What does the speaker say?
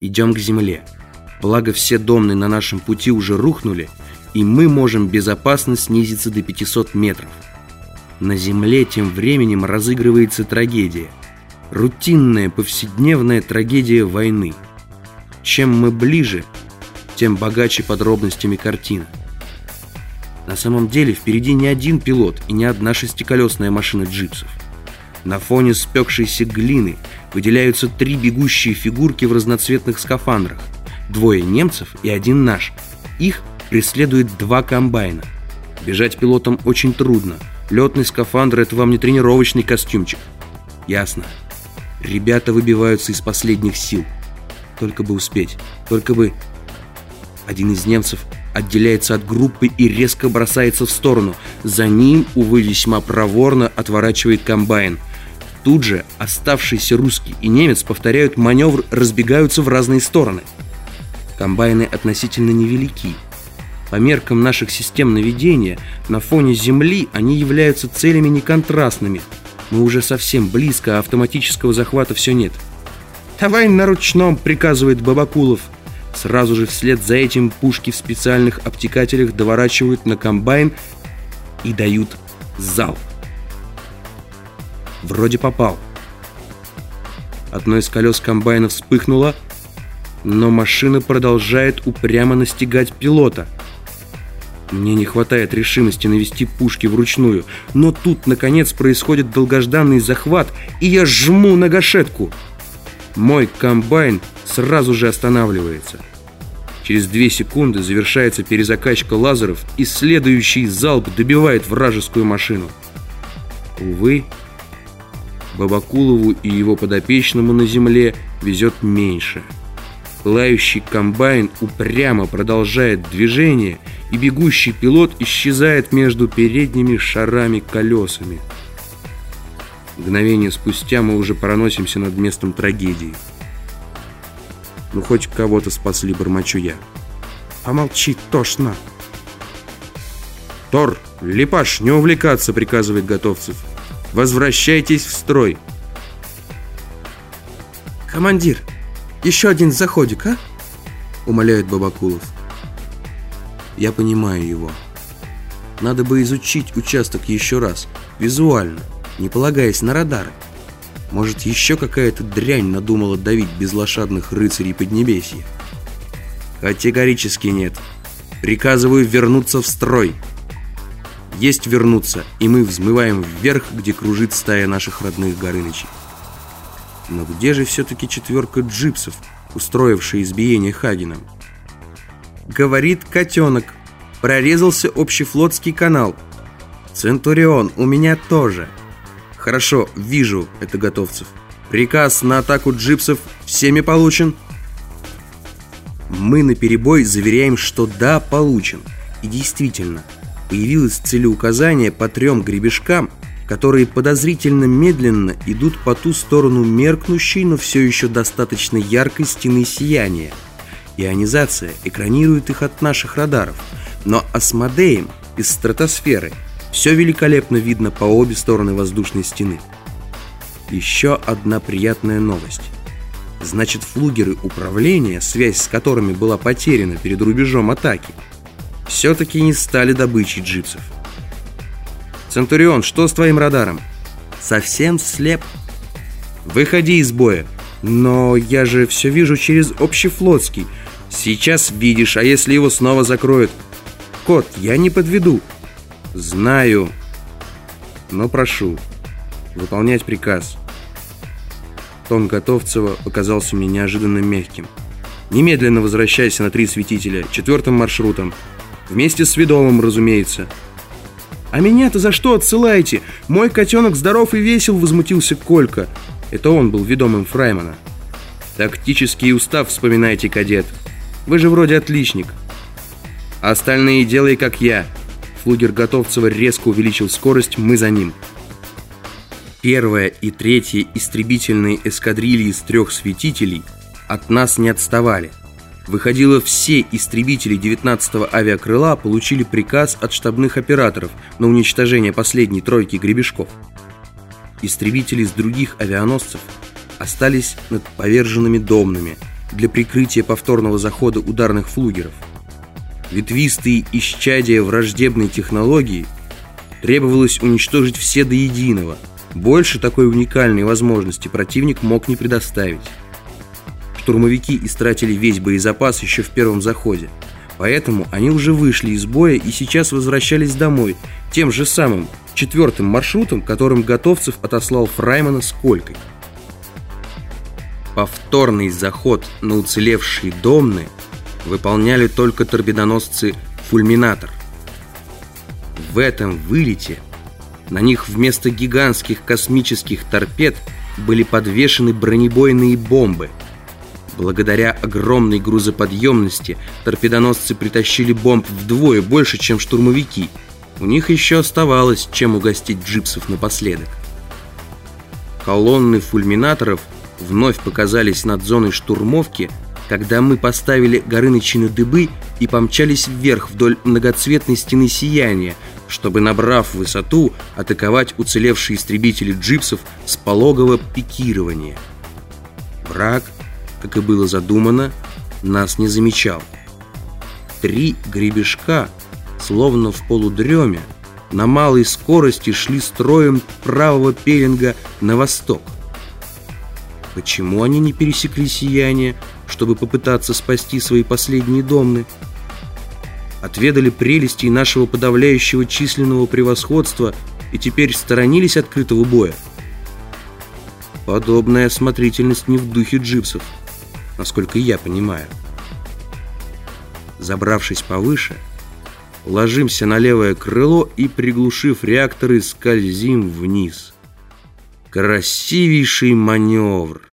Идем к земле. Благо все домны на нашем пути уже рухнули, и мы можем безопасно снизиться до 500 метров. На земле тем временем разыгрывается трагедия. Рутинная повседневная трагедия войны. Чем мы ближе, тем богаче подробностями картина. На самом деле впереди не один пилот и не одна шестиколесная машина джипсов. На фоне спекшейся глины выделяются три бегущие фигурки в разноцветных скафандрах. Двое немцев и один наш. Их преследует два комбайна. Бежать пилотам очень трудно. Летный скафандр — это вам не тренировочный костюмчик. Ясно. Ребята выбиваются из последних сил. Только бы успеть. Только бы... Один из немцев отделяется от группы и резко бросается в сторону. За ним, увы, весьма проворно отворачивает комбайн. Тут же оставшийся русский и немец повторяют маневр, разбегаются в разные стороны. Комбайны относительно невелики. По меркам наших систем наведения, на фоне Земли они являются целями неконтрастными. Мы уже совсем близко, а автоматического захвата все нет. «Давай на ручном», — приказывает Бабакулов. Сразу же вслед за этим пушки в специальных обтекателях доворачивают на комбайн и дают залп. Вроде попал. Одно из колес комбайна вспыхнуло, но машина продолжает упрямо настигать пилота. Мне не хватает решимости навести пушки вручную, но тут, наконец, происходит долгожданный захват, и я жму на гашетку. Мой комбайн сразу же останавливается. Через две секунды завершается перезакачка лазеров, и следующий залп добивает вражескую машину. Увы, Бабакулову и его подопечному на земле везет меньше. Лающий комбайн упрямо продолжает движение, и бегущий пилот исчезает между передними шарами колесами. Мгновение спустя мы уже проносимся над местом трагедии. Ну, хоть кого-то спасли, бормочу я. Помолчи, тошно. Тор, Липаш, не увлекаться, приказывает Готовцев. Возвращайтесь в строй. Командир, еще один заходик, а? Умоляет Бабакулов. Я понимаю его. Надо бы изучить участок еще раз, визуально, не полагаясь на радары. Может, еще какая-то дрянь надумала давить безлошадных рыцарей Поднебесья? Категорически нет. Приказываю вернуться в строй. Есть вернуться, и мы взмываем вверх, где кружит стая наших родных Горынычей. Но где же все-таки четверка джипсов, устроившая избиение Хагеном? Говорит котенок. Прорезался общефлотский канал. Центурион, у меня тоже. Хорошо, вижу, это готовцев. Приказ на атаку джипсов всеми получен? Мы на перебой заверяем, что да, получен. И действительно, появилось целеуказание по трем гребешкам, которые подозрительно медленно идут по ту сторону меркнущей, но все еще достаточно яркой стены сияния. Ионизация экранирует их от наших радаров, но осмодеем из стратосферы все великолепно видно по обе стороны воздушной стены. Еще одна приятная новость. Значит, флугеры управления, связь с которыми была потеряна перед рубежом атаки, все-таки не стали добычей джипсов. «Центурион, что с твоим радаром?» «Совсем слеп». «Выходи из боя». «Но я же все вижу через общефлотский». «Сейчас видишь, а если его снова закроют?» «Кот, я не подведу». «Знаю, но прошу выполнять приказ». Тон Готовцева показался мне неожиданно мягким. «Немедленно возвращайся на три светителя, четвертым маршрутом. Вместе с Ведомым, разумеется». «А меня-то за что отсылаете? Мой котенок здоров и весел», — возмутился Колька. Это он был ведомым Фраймана. «Тактический устав вспоминайте, кадет. Вы же вроде отличник. Остальные делай, как я». Флугер Готовцева резко увеличил скорость, мы за ним. Первая и третья истребительные эскадрильи из трех светителей от нас не отставали. Выходило, все истребители 19-го авиакрыла получили приказ от штабных операторов на уничтожение последней тройки гребешков. Истребители из других авианосцев остались над поверженными домными, для прикрытия повторного захода ударных флугеров. Ветвистые исчадия враждебной технологии требовалось уничтожить все до единого. Больше такой уникальной возможности противник мог не предоставить. Штурмовики истратили весь боезапас еще в первом заходе. Поэтому они уже вышли из боя и сейчас возвращались домой тем же самым четвертым маршрутом, которым Готовцев отослал Фраймана с Колькой. Повторный заход на уцелевшие домны выполняли только торпедоносцы «Фульминатор». В этом вылете на них вместо гигантских космических торпед были подвешены бронебойные бомбы. Благодаря огромной грузоподъемности торпедоносцы притащили бомб вдвое больше, чем штурмовики. У них еще оставалось, чем угостить джипсов напоследок. Колонны фульминаторов – вновь показались над зоной штурмовки, когда мы поставили Горыныча на дыбы и помчались вверх вдоль многоцветной стены сияния, чтобы, набрав высоту, атаковать уцелевшие истребители джипсов с пологого пикирования. Враг, как и было задумано, нас не замечал. Три гребешка, словно в полудреме, на малой скорости шли строем правого пеленга на восток. Почему они не пересекли сияние, чтобы попытаться спасти свои последние домны? Отведали прелести нашего подавляющего численного превосходства и теперь сторонились открытого боя? Подобная осмотрительность не в духе джипсов, насколько я понимаю. Забравшись повыше, ложимся на левое крыло и, приглушив реакторы, скользим вниз. Красивейший маневр!